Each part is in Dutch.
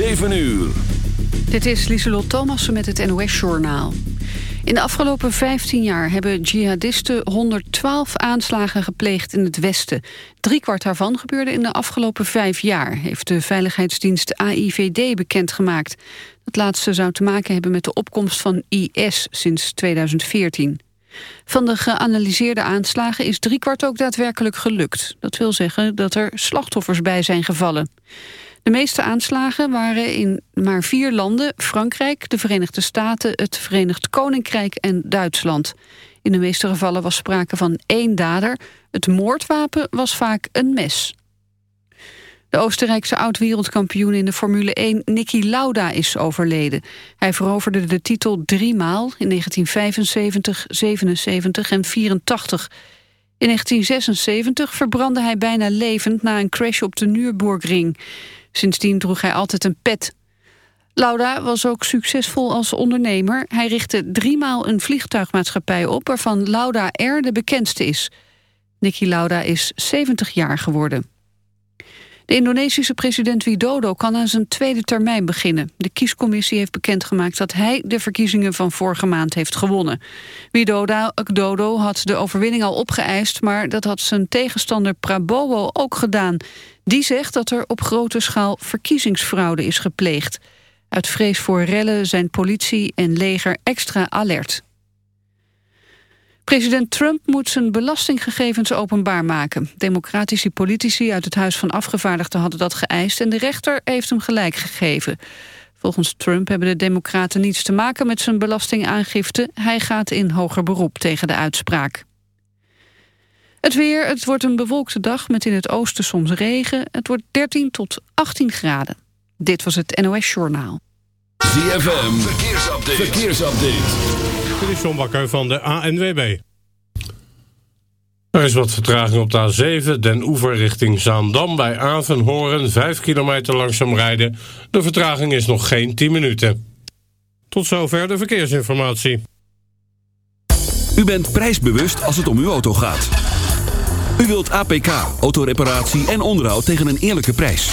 7 uur. Dit is Lieselot Thomassen met het NOS-journaal. In de afgelopen 15 jaar hebben jihadisten 112 aanslagen gepleegd in het Westen. kwart daarvan gebeurde in de afgelopen vijf jaar... heeft de veiligheidsdienst AIVD bekendgemaakt. Dat laatste zou te maken hebben met de opkomst van IS sinds 2014. Van de geanalyseerde aanslagen is driekwart ook daadwerkelijk gelukt. Dat wil zeggen dat er slachtoffers bij zijn gevallen. De meeste aanslagen waren in maar vier landen... Frankrijk, de Verenigde Staten, het Verenigd Koninkrijk en Duitsland. In de meeste gevallen was sprake van één dader. Het moordwapen was vaak een mes. De Oostenrijkse oud-wereldkampioen in de Formule 1, Niki Lauda, is overleden. Hij veroverde de titel drie maal in 1975, 77 en 84. In 1976 verbrandde hij bijna levend na een crash op de Nürburgring. Sindsdien droeg hij altijd een pet. Lauda was ook succesvol als ondernemer. Hij richtte driemaal een vliegtuigmaatschappij op... waarvan Lauda Air de bekendste is. Niki Lauda is 70 jaar geworden. De Indonesische president Widodo kan aan zijn tweede termijn beginnen. De kiescommissie heeft bekendgemaakt dat hij de verkiezingen van vorige maand heeft gewonnen. Widodo had de overwinning al opgeëist, maar dat had zijn tegenstander Prabowo ook gedaan. Die zegt dat er op grote schaal verkiezingsfraude is gepleegd. Uit vrees voor rellen zijn politie en leger extra alert. President Trump moet zijn belastinggegevens openbaar maken. Democratische politici uit het Huis van Afgevaardigden hadden dat geëist... en de rechter heeft hem gelijk gegeven. Volgens Trump hebben de democraten niets te maken met zijn belastingaangifte. Hij gaat in hoger beroep tegen de uitspraak. Het weer, het wordt een bewolkte dag met in het oosten soms regen. Het wordt 13 tot 18 graden. Dit was het NOS Journaal. ZFM, verkeersupdate. verkeersupdate. Dit is John Bakker van de ANWB. Er is wat vertraging op de A7, den oever richting Zaandam bij Avenhoorn. 5 kilometer langzaam rijden. De vertraging is nog geen 10 minuten. Tot zover de verkeersinformatie. U bent prijsbewust als het om uw auto gaat. U wilt APK, autoreparatie en onderhoud tegen een eerlijke prijs.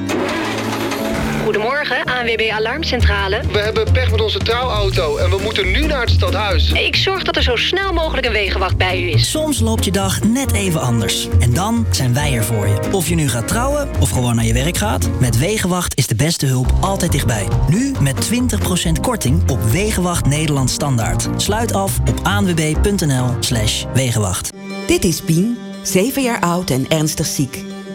Goedemorgen, ANWB Alarmcentrale. We hebben pech met onze trouwauto en we moeten nu naar het stadhuis. Ik zorg dat er zo snel mogelijk een wegenwacht bij u is. Soms loopt je dag net even anders. En dan zijn wij er voor je. Of je nu gaat trouwen of gewoon naar je werk gaat. Met Wegenwacht is de beste hulp altijd dichtbij. Nu met 20% korting op Wegenwacht Nederland Standaard. Sluit af op anwb.nl slash Wegenwacht. Dit is Pien, 7 jaar oud en ernstig ziek.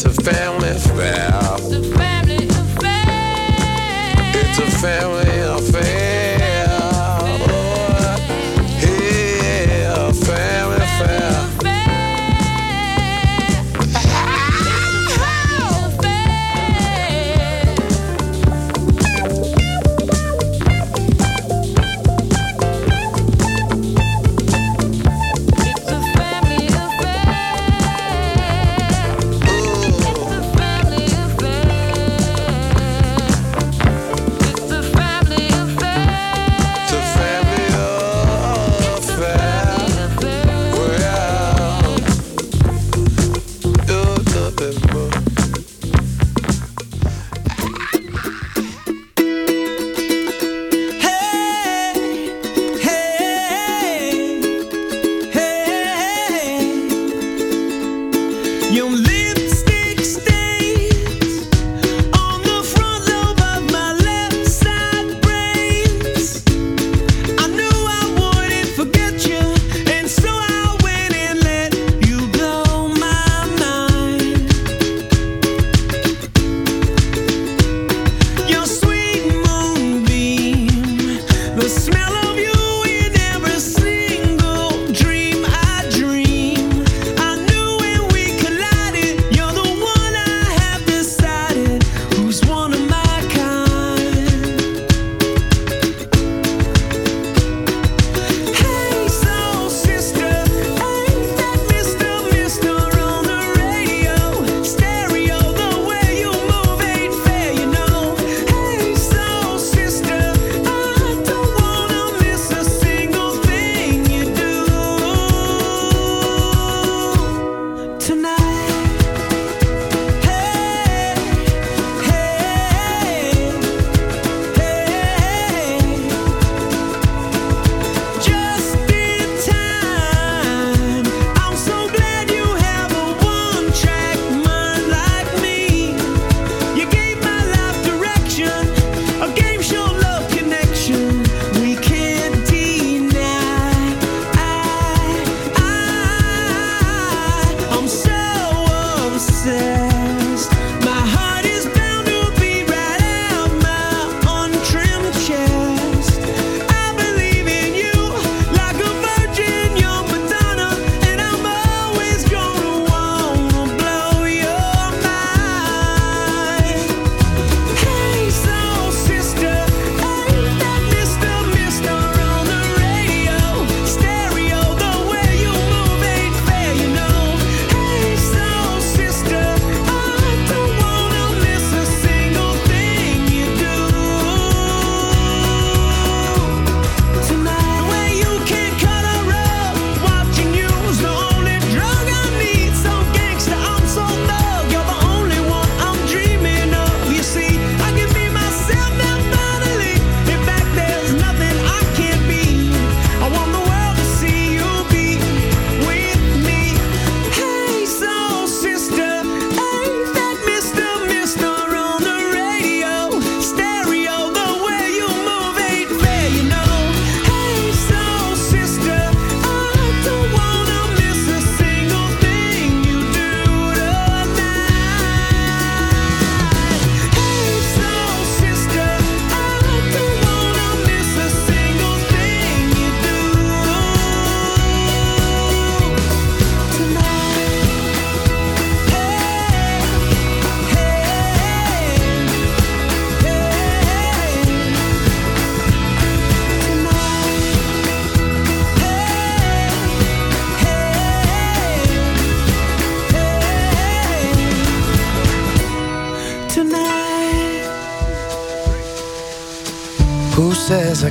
It's a family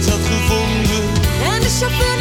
Zitplaats had gevonden. En de chauffeur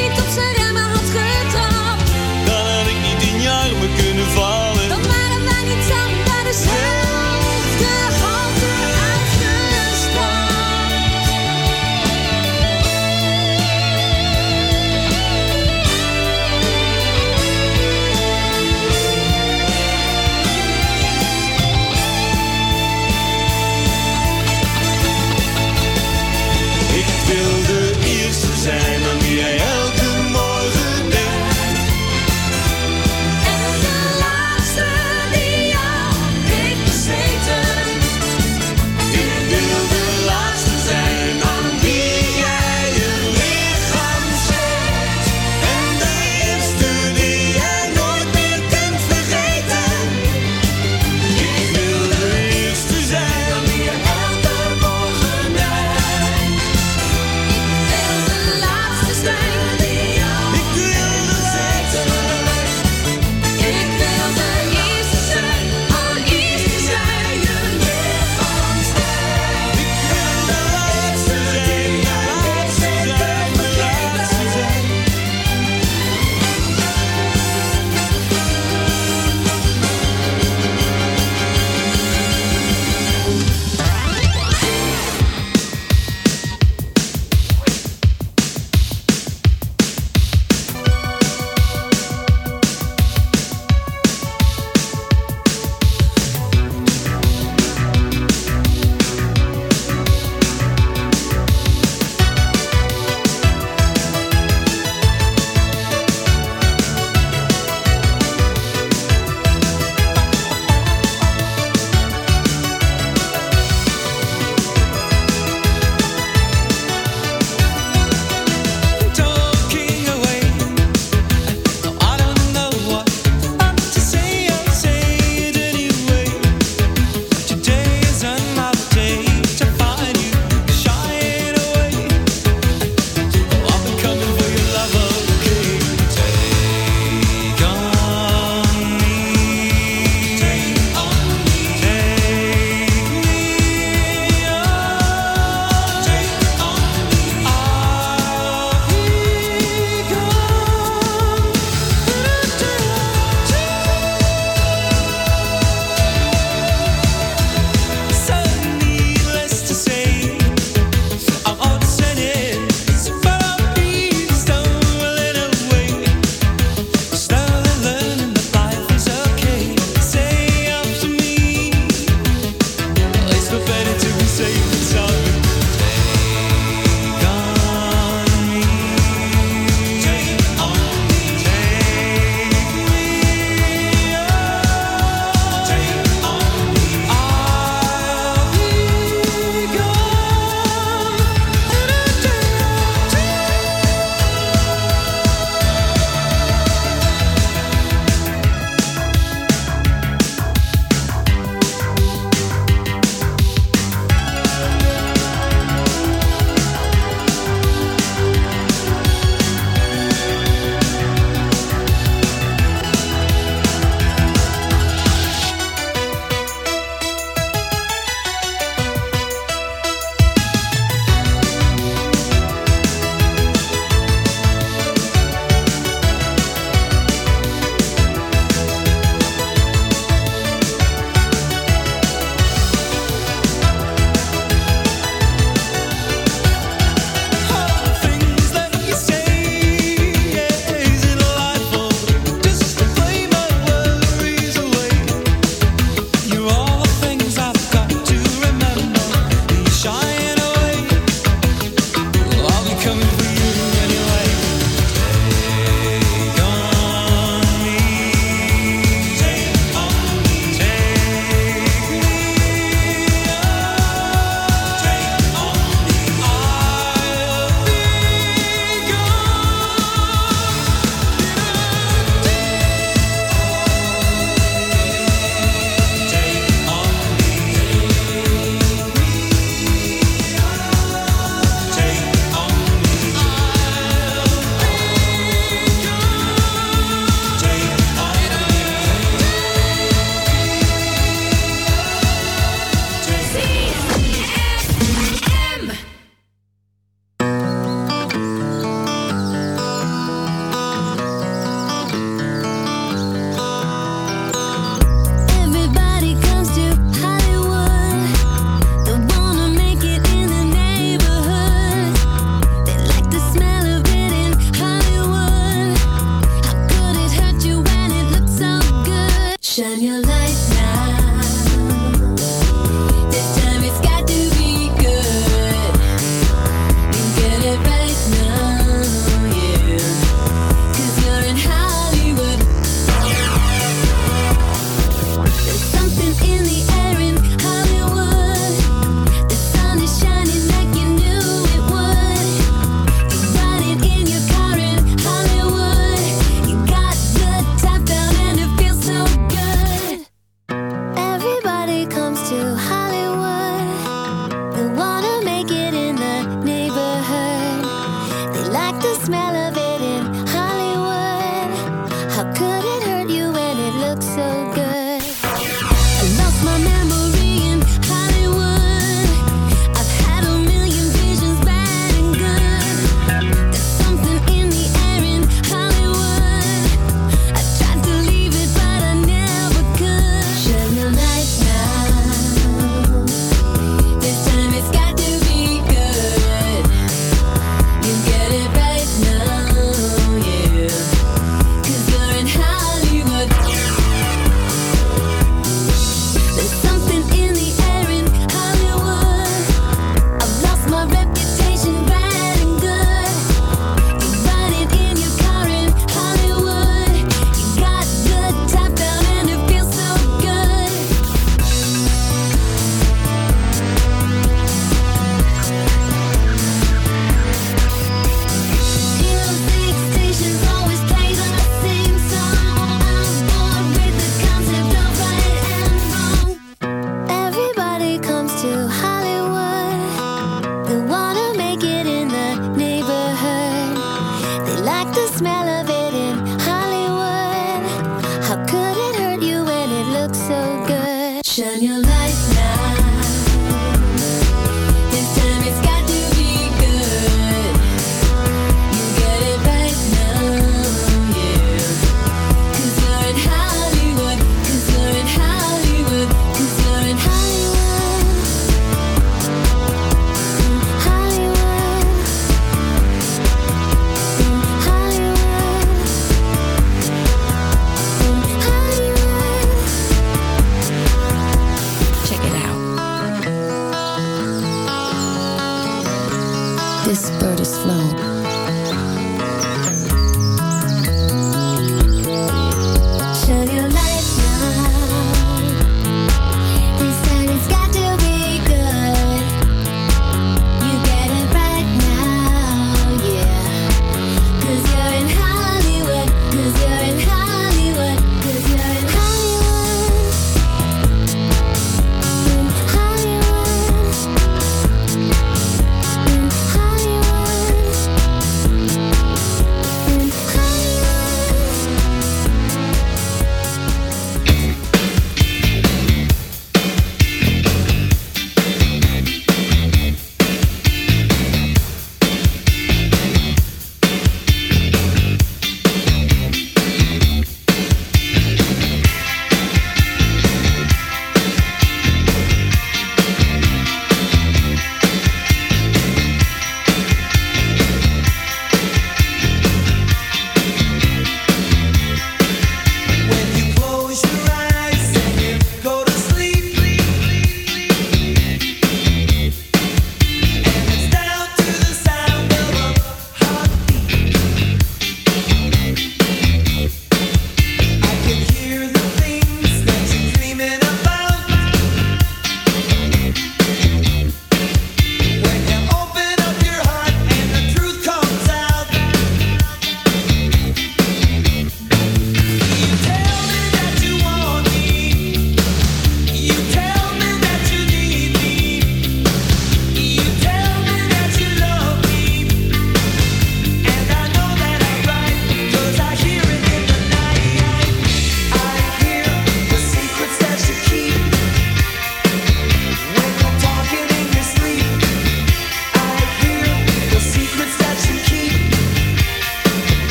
How could it hurt you when it looks so good? Shine your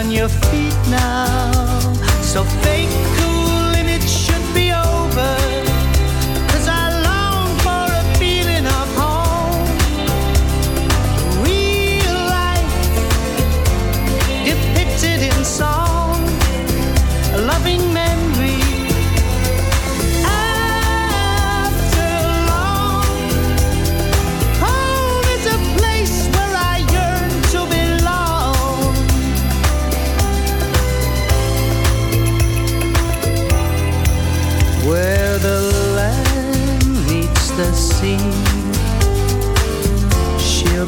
on your feet now. So fake.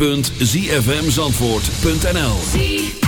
www.zfmzandvoort.nl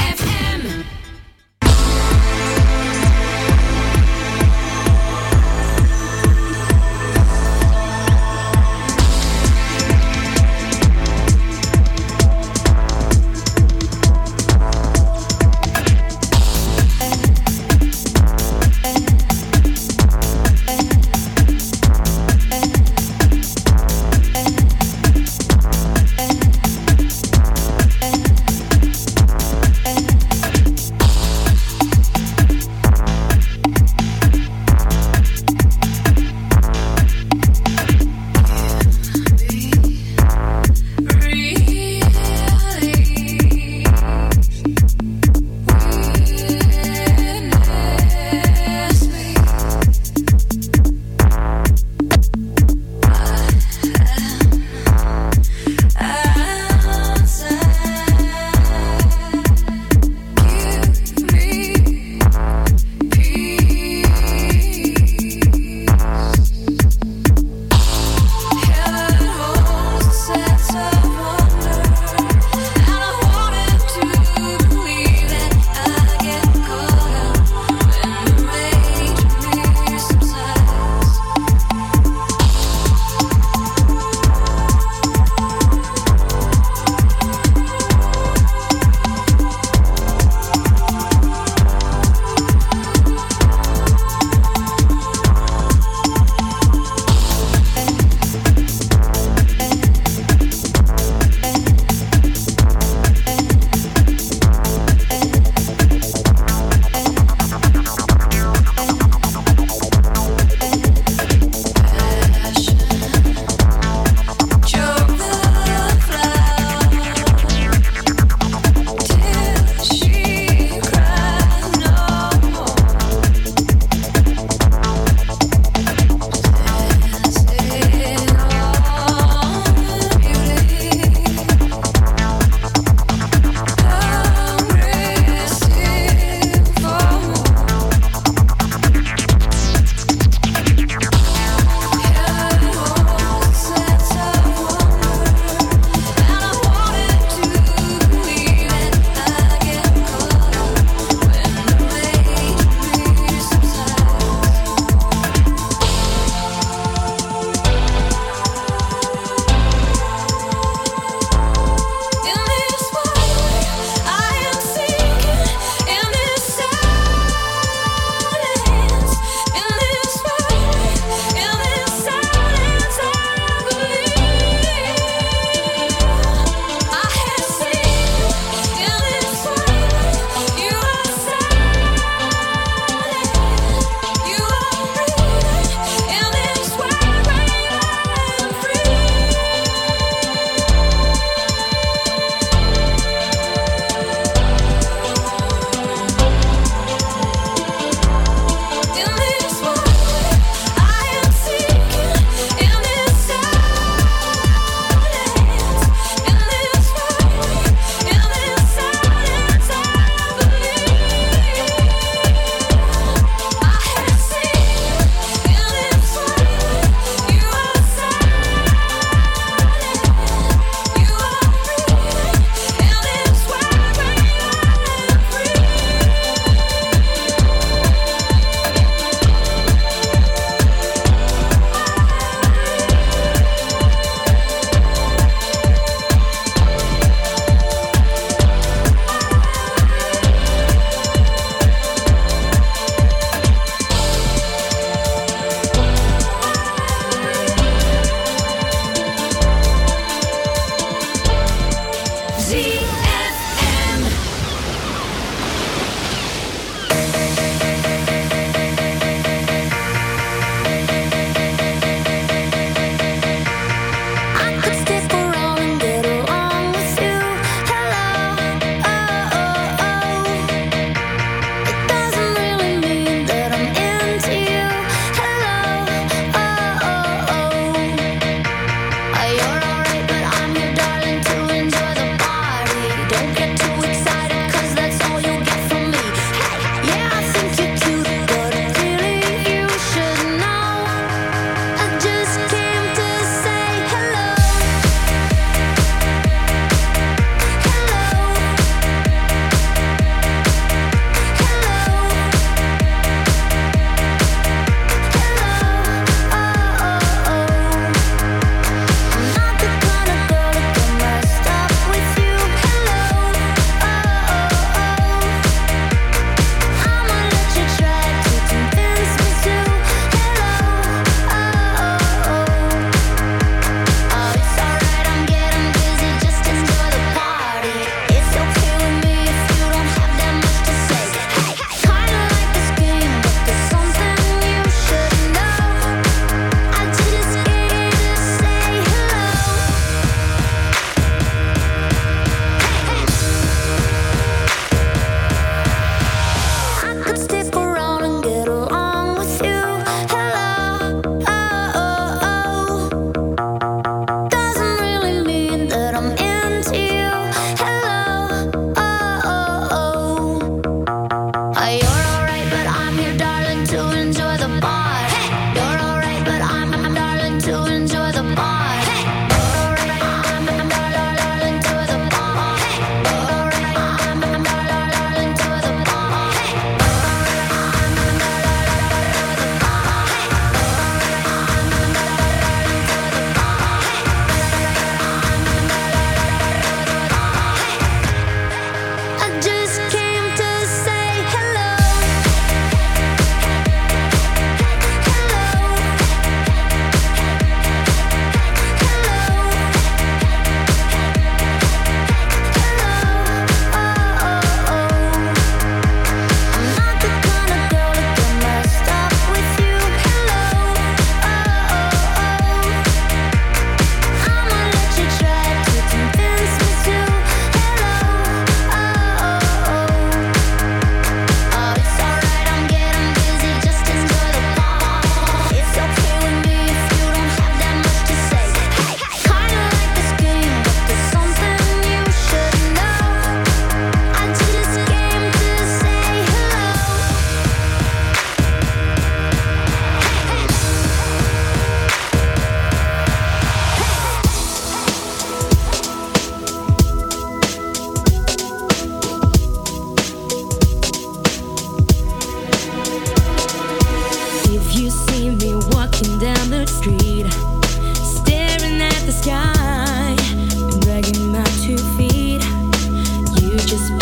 just